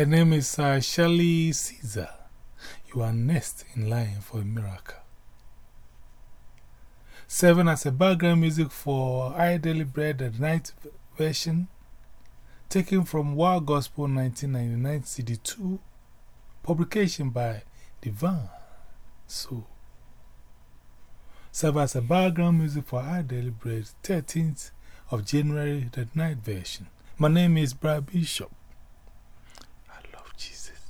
Her name is uh, Shirley Caesar. You are next in line for a miracle. Seven as a background music for I Daily Bread, the night version, taken from Wild Gospel 1999 CD2, publication by Divine Soul. Serve as a background music for I daily bread, 13th of January, the night version. My name is Brad Bishop. I love Jesus.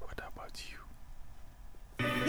What about you? Wondering how you are going to pay your bills, and a still small voice says, "Be strong." Sometimes struggle.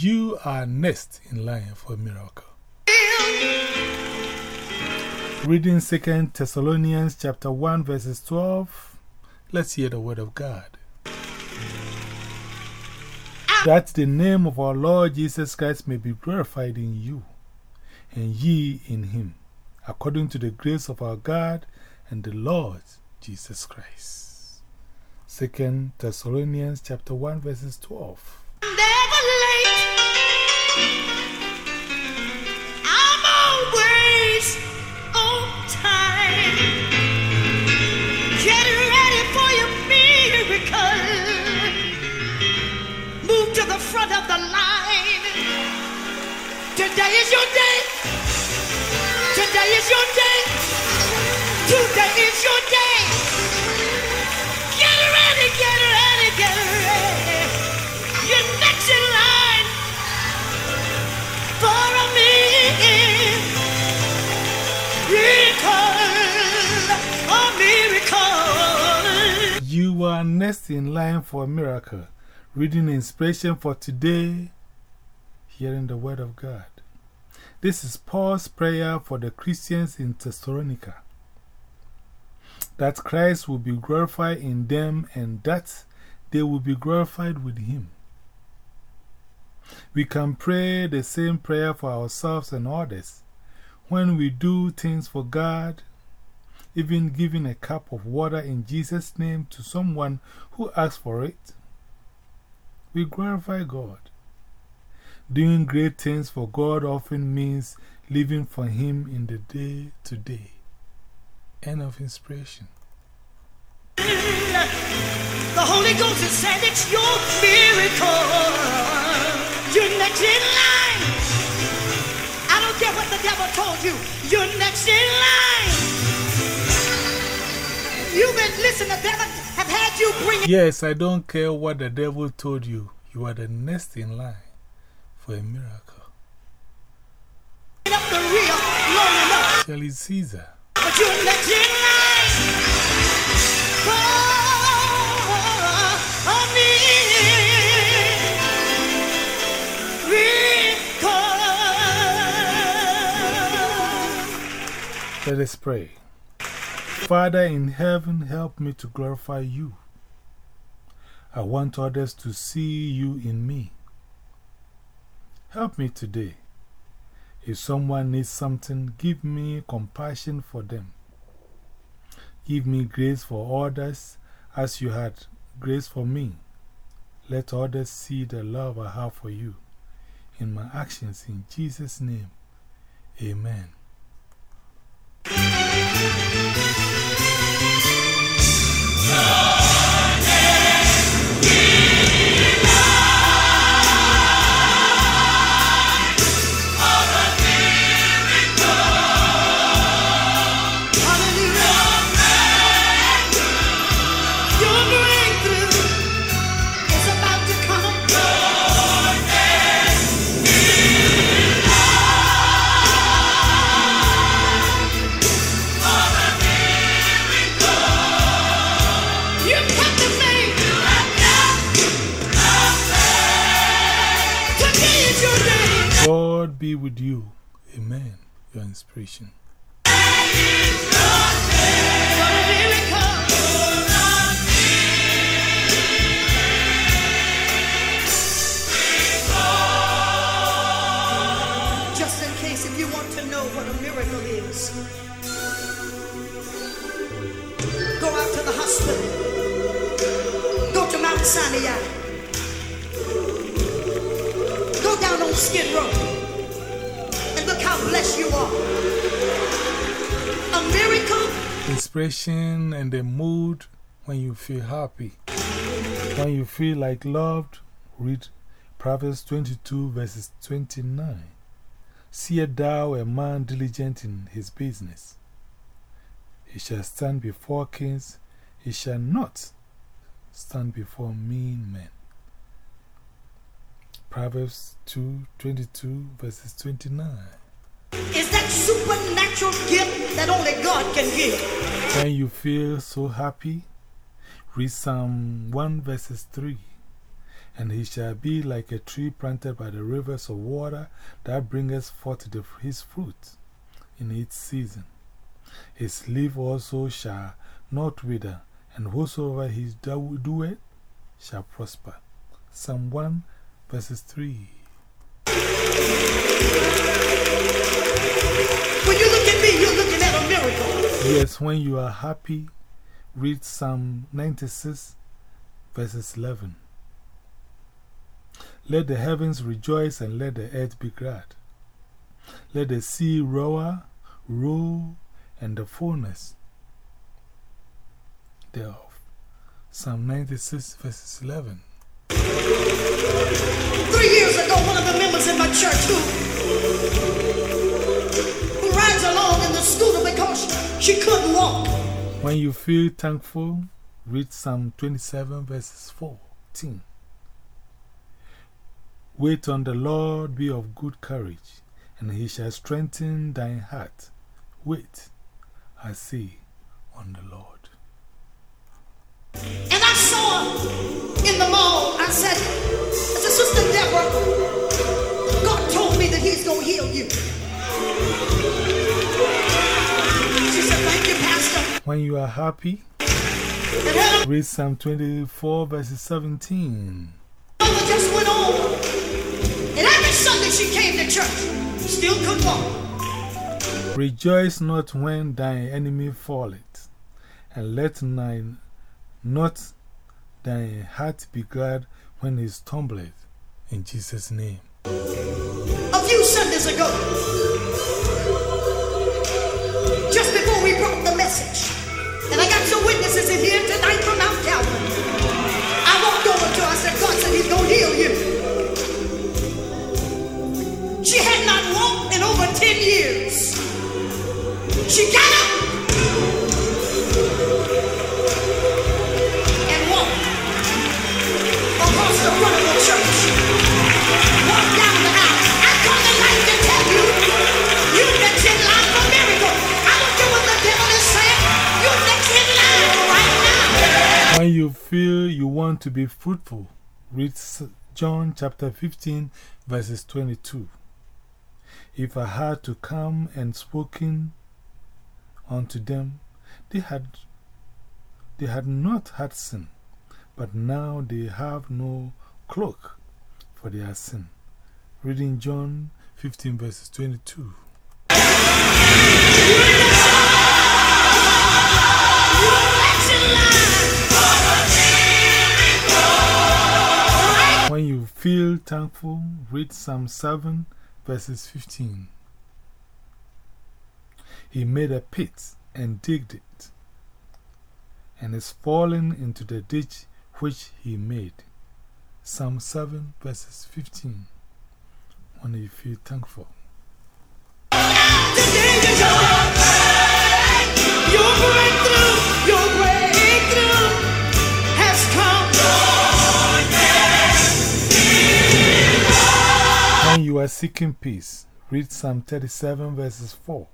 You are next in line for a miracle. Reading 2 Thessalonians chapter 1 verses 12. Let's hear the word of God. That the name of our Lord Jesus Christ may be glorified in you, and ye in him, according to the grace of our God and the Lord Jesus Christ. 2 Thessalonians chapter 1 verses 12. Next in line for a miracle. Reading inspiration for today, hearing the word of God. This is Paul's prayer for the Christians in Thessalonica that Christ will be glorified in them and that they will be glorified with Him. We can pray the same prayer for ourselves and others when we do things for God, even giving a cup of water in Jesus' name to someone who asks for it. We glorify God. Doing great things for God often means living for Him in the day to day. End of inspiration. The Holy Ghost has said it's your miracle. You're next in line. I don't care what the devil told you. You're next in line. You've been listening. The devil have had you bring Yes, I don't care what the devil told you. You are the next in line for a miracle. up the rear long enough. Shirley Caesar. But you're next in line. Oh, for. Let us pray. Father in heaven, help me to glorify you. I want others to see you in me. Help me today. If someone needs something, give me compassion for them. Give me grace for others as you had grace for me. Let others see the love I have for you in my actions. In Jesus' name, amen. Your be with you. Amen. Your inspiration. Just in case if you want to know what a miracle is, go out to the hospital, go to Mount Sinai, go down on Skid Row. Inspiration and the mood when you feel happy. When you feel like loved, read Proverbs 22 verses 29. Seest thou a man diligent in his business? He shall stand before kings, he shall not stand before mean men. Proverbs 2 22 verses 29. That supernatural gift that only God can give. When you feel so happy, read Psalm 1 verses 3. And he shall be like a tree planted by the rivers of water that bringeth forth the, his fruit in its season. His leaf also shall not wither, and whosoever he do- doeth shall prosper. Psalm 1 verses 3. Yes, when you are happy, read Psalm 96 verses 11. Let the heavens rejoice and let the earth be glad. Let the sea roar, roll, and the fullness thereof. Psalm 96 verses 11. Three years ago, one of the members in my church who because she couldn't walk. When you feel thankful, read Psalm 27 verses 14. Wait on the Lord, be of good courage, and he shall strengthen thine heart. Wait, I say, on the Lord. And I saw in the mall. I said, I said, Sister Deborah, God told me that He's going to heal you. When you are happy, read Psalm 24 verses 17. mother just went on. And every Sunday she came to church, still couldn't walk. Rejoice not when thine enemy falleth, and let thine, not thine heart be glad when he stumbleth. In Jesus' name. A few Sundays ago, to be fruitful, read John chapter 15, verses 22. If I had to come and spoken unto them, they had, they had not had sin, but now they have no cloak for their sin. Reading John 15, verses 22. When you feel thankful, read Psalm 7, verses 15. He made a pit and digged it, and is fallen into the ditch which he made. Psalm 7, verses 15. When you feel thankful. Are seeking peace, read Psalm 37, verses 4.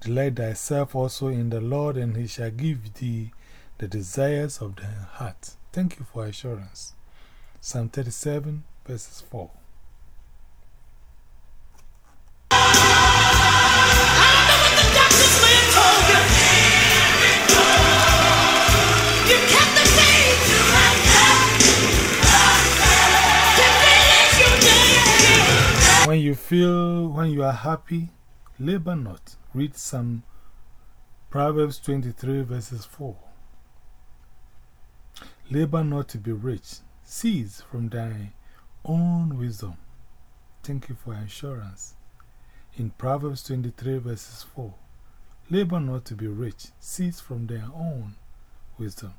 Delight thyself also in the Lord, and he shall give thee the desires of thy heart. Thank you for assurance. Psalm 37, verses 4. Are happy, labor not. Read some Proverbs 23, verses 4. Labor not to be rich. Cease from thy own wisdom. Thank you for assurance. In Proverbs 23, verses 4 Labor not to be rich. Cease from their own wisdom.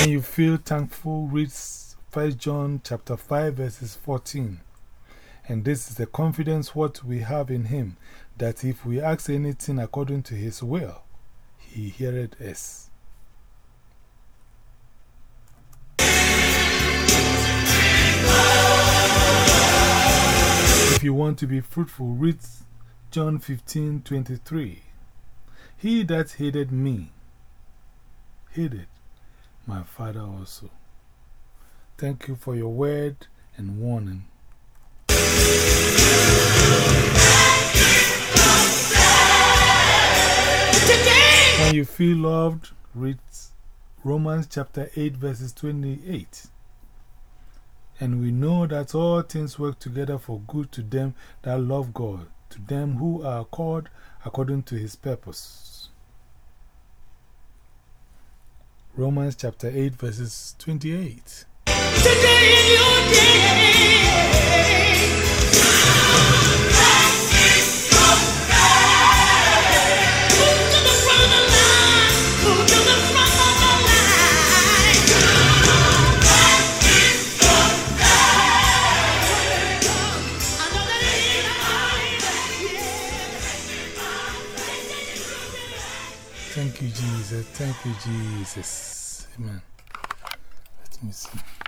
When you feel thankful, read 1 John chapter 5 verses 14. And this is the confidence what we have in him, that if we ask anything according to his will, he heareth us. If you want to be fruitful, read John 15 23. He that hated me hated my Father also. Thank you for your word and warning. When you feel loved, read Romans chapter 8, verses 28. And we know that all things work together for good to them that love God, to them who are called according to his purpose. Romans chapter 8, verses 28. Today you, Jesus. Amen. Let me see.